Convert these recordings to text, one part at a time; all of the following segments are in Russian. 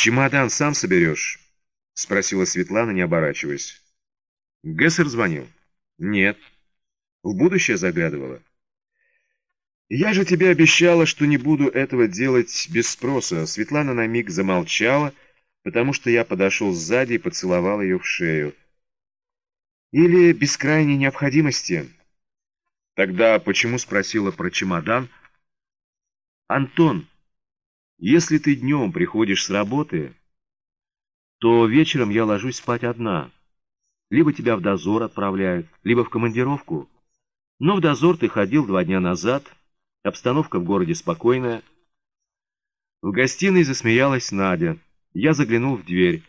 «Чемодан сам соберешь?» — спросила Светлана, не оборачиваясь. «Гессер звонил?» «Нет». «В будущее заглядывала?» «Я же тебе обещала, что не буду этого делать без спроса». Светлана на миг замолчала, потому что я подошел сзади и поцеловал ее в шею. «Или без крайней необходимости?» «Тогда почему спросила про чемодан?» «Антон, если ты днем приходишь с работы, то вечером я ложусь спать одна. Либо тебя в дозор отправляют, либо в командировку. Но в дозор ты ходил два дня назад». Обстановка в городе спокойная. В гостиной засмеялась Надя. Я заглянул в дверь.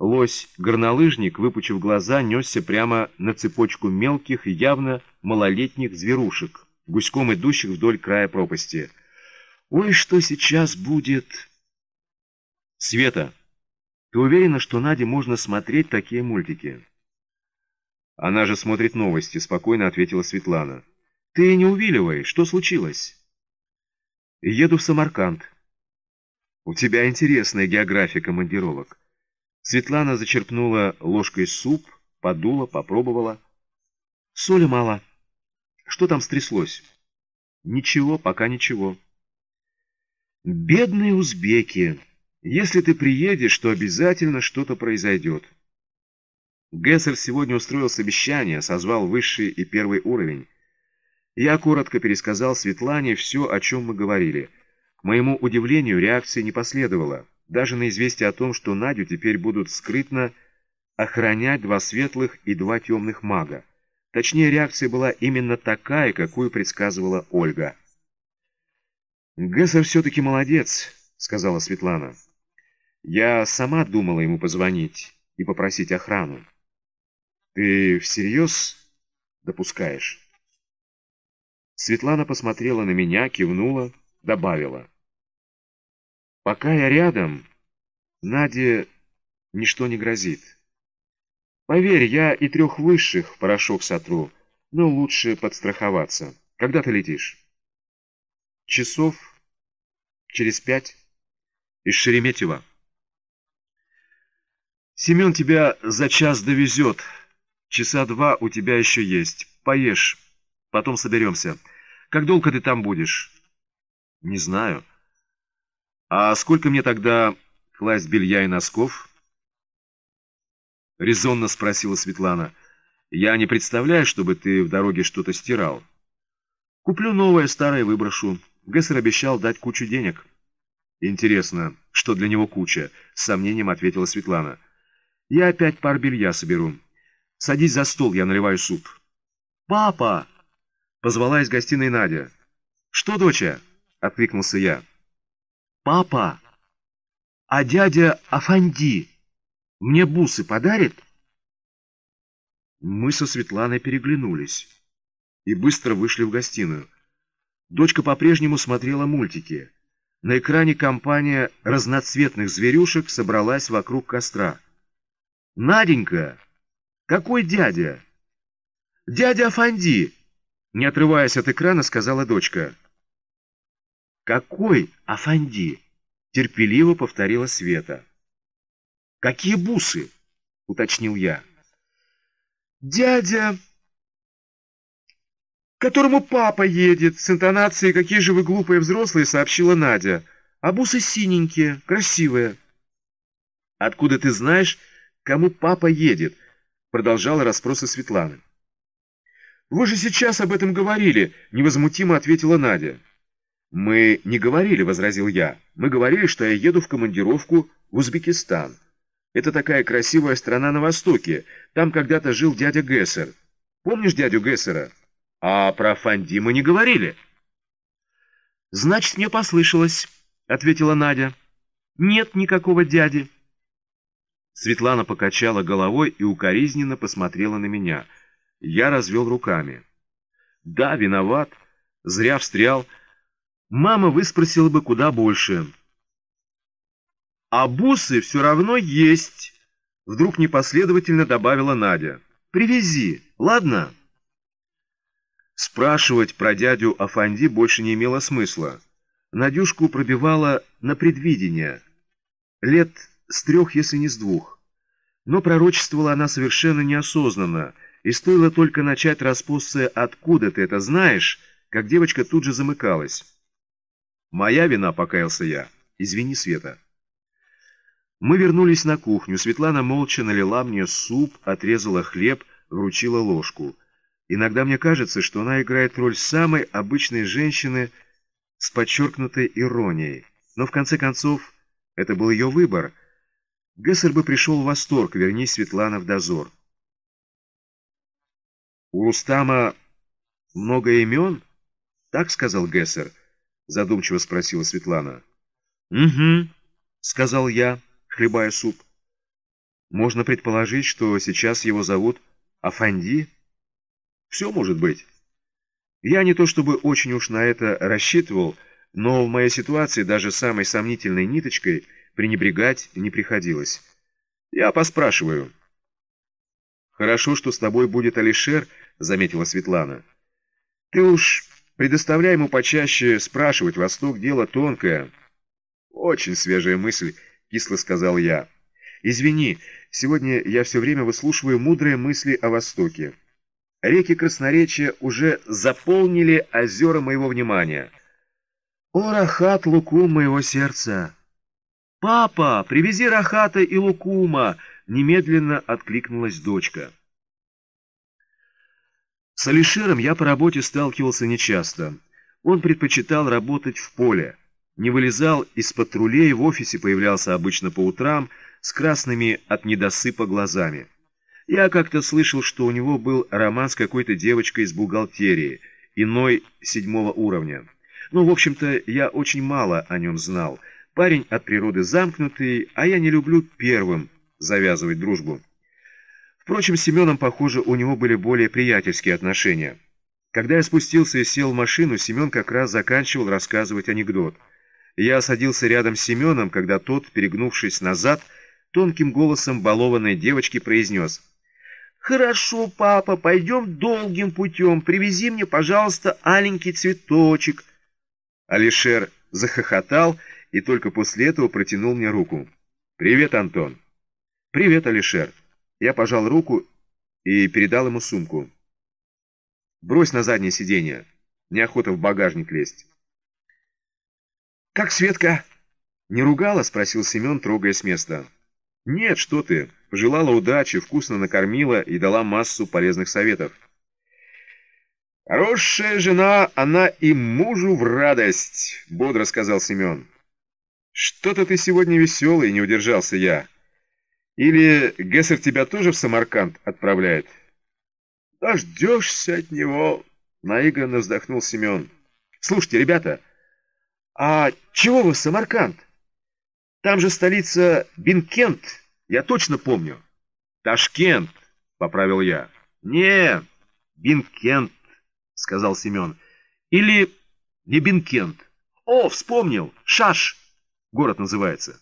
Лось-горнолыжник, выпучив глаза, несся прямо на цепочку мелких и явно малолетних зверушек, гуськом идущих вдоль края пропасти. «Ой, что сейчас будет!» «Света, ты уверена, что Наде можно смотреть такие мультики?» «Она же смотрит новости», — спокойно ответила Светлана. «Ты не увиливай, что случилось?» «Еду в Самарканд». «У тебя интересная география командировок». Светлана зачерпнула ложкой суп, подула, попробовала. «Соли мало. Что там стряслось?» «Ничего, пока ничего». «Бедные узбеки! Если ты приедешь, то обязательно что-то произойдет». Гессер сегодня устроил совещание, созвал высший и первый уровень. Я коротко пересказал Светлане все, о чем мы говорили. К моему удивлению, реакции не последовало. Даже на известие о том, что Надю теперь будут скрытно охранять два светлых и два темных мага. Точнее, реакция была именно такая, какую предсказывала Ольга. «Гессер все-таки молодец», — сказала Светлана. «Я сама думала ему позвонить и попросить охрану. Ты всерьез допускаешь?» Светлана посмотрела на меня, кивнула, добавила. «Пока я рядом, Наде ничто не грозит. Поверь, я и трех высших порошок сотру, но лучше подстраховаться. Когда ты летишь?» «Часов через пять из Шереметьева». «Семен тебя за час довезет. Часа два у тебя еще есть. Поешь». Потом соберемся. Как долго ты там будешь? Не знаю. А сколько мне тогда класть белья и носков? Резонно спросила Светлана. Я не представляю, чтобы ты в дороге что-то стирал. Куплю новое, старое выброшу. Гессер обещал дать кучу денег. Интересно, что для него куча? С сомнением ответила Светлана. Я опять пар белья соберу. Садись за стол, я наливаю суп. Папа! Позвала из гостиной Надя. «Что, доча?» — откликнулся я. «Папа, а дядя Афанди мне бусы подарит?» Мы со Светланой переглянулись и быстро вышли в гостиную. Дочка по-прежнему смотрела мультики. На экране компания разноцветных зверюшек собралась вокруг костра. «Наденька! Какой дядя?» «Дядя Афанди!» Не отрываясь от экрана, сказала дочка. «Какой Афанди?» — терпеливо повторила Света. «Какие бусы?» — уточнил я. «Дядя, которому папа едет!» С интонацией «Какие же вы глупые взрослые!» — сообщила Надя. «А бусы синенькие, красивые». «Откуда ты знаешь, кому папа едет?» — продолжала расспросы Светланы. «Вы же сейчас об этом говорили», — невозмутимо ответила Надя. «Мы не говорили», — возразил я. «Мы говорили, что я еду в командировку в Узбекистан. Это такая красивая страна на востоке. Там когда-то жил дядя Гессер. Помнишь дядю Гессера? А про Фанди мы не говорили». «Значит, мне послышалось», — ответила Надя. «Нет никакого дяди». Светлана покачала головой и укоризненно посмотрела на меня — я развел руками. Да, виноват. Зря встрял. Мама выспросила бы куда больше. А бусы все равно есть. Вдруг непоследовательно добавила Надя. Привези, ладно? Спрашивать про дядю Афанди больше не имело смысла. Надюшку пробивала на предвидение. лет с трех, если не с двух. Но пророчествовала она совершенно неосознанно, и стоило только начать распусться «Откуда ты это знаешь?», как девочка тут же замыкалась. «Моя вина», — покаялся я. «Извини, Света». Мы вернулись на кухню. Светлана молча налила мне суп, отрезала хлеб, вручила ложку. Иногда мне кажется, что она играет роль самой обычной женщины с подчеркнутой иронией. Но в конце концов, это был ее выбор. Гессер бы пришел в восторг, вернись Светлана в дозор. «У Рустама много имен?» «Так сказал Гессер?» — задумчиво спросила Светлана. «Угу», — сказал я, хлебая суп. «Можно предположить, что сейчас его зовут Афанди?» «Все может быть. Я не то чтобы очень уж на это рассчитывал, но в моей ситуации даже самой сомнительной ниточкой пренебрегать не приходилось. Я поспрашиваю». «Хорошо, что с тобой будет Алишер», — заметила Светлана. «Ты уж предоставляй ему почаще спрашивать, Восток — дело тонкое». «Очень свежая мысль», — кисло сказал я. «Извини, сегодня я все время выслушиваю мудрые мысли о Востоке. Реки красноречия уже заполнили озера моего внимания». «О, Рахат, лукум моего сердца!» «Папа, привези Рахата и лукума!» Немедленно откликнулась дочка. С Алишером я по работе сталкивался нечасто. Он предпочитал работать в поле. Не вылезал из патрулей, в офисе появлялся обычно по утрам с красными от недосыпа глазами. Я как-то слышал, что у него был роман с какой-то девочкой из бухгалтерии, иной седьмого уровня. Ну, в общем-то, я очень мало о нем знал. Парень от природы замкнутый, а я не люблю первым завязывать дружбу. Впрочем, с Семеном, похоже, у него были более приятельские отношения. Когда я спустился и сел в машину, Семен как раз заканчивал рассказывать анекдот. Я садился рядом с Семеном, когда тот, перегнувшись назад, тонким голосом балованной девочки произнес «Хорошо, папа, пойдем долгим путем, привези мне, пожалуйста, аленький цветочек». Алишер захохотал и только после этого протянул мне руку. «Привет, Антон». «Привет, Алишер». Я пожал руку и передал ему сумку. «Брось на заднее сиденье. Неохота в багажник лезть». «Как Светка?» «Не ругала?» — спросил Семен, трогая с места. «Нет, что ты. Пожелала удачи, вкусно накормила и дала массу полезных советов». «Хорошая жена, она и мужу в радость», — бодро сказал Семен. «Что-то ты сегодня веселый, не удержался я». Или Гессер тебя тоже в Самарканд отправляет? Дождешься от него, наигранно вздохнул Семен. Слушайте, ребята, а чего вы в Самарканд? Там же столица Бинкент, я точно помню. Ташкент, поправил я. Не, Бинкент, сказал Семен. Или не Бинкент. О, вспомнил, Шаш, город называется.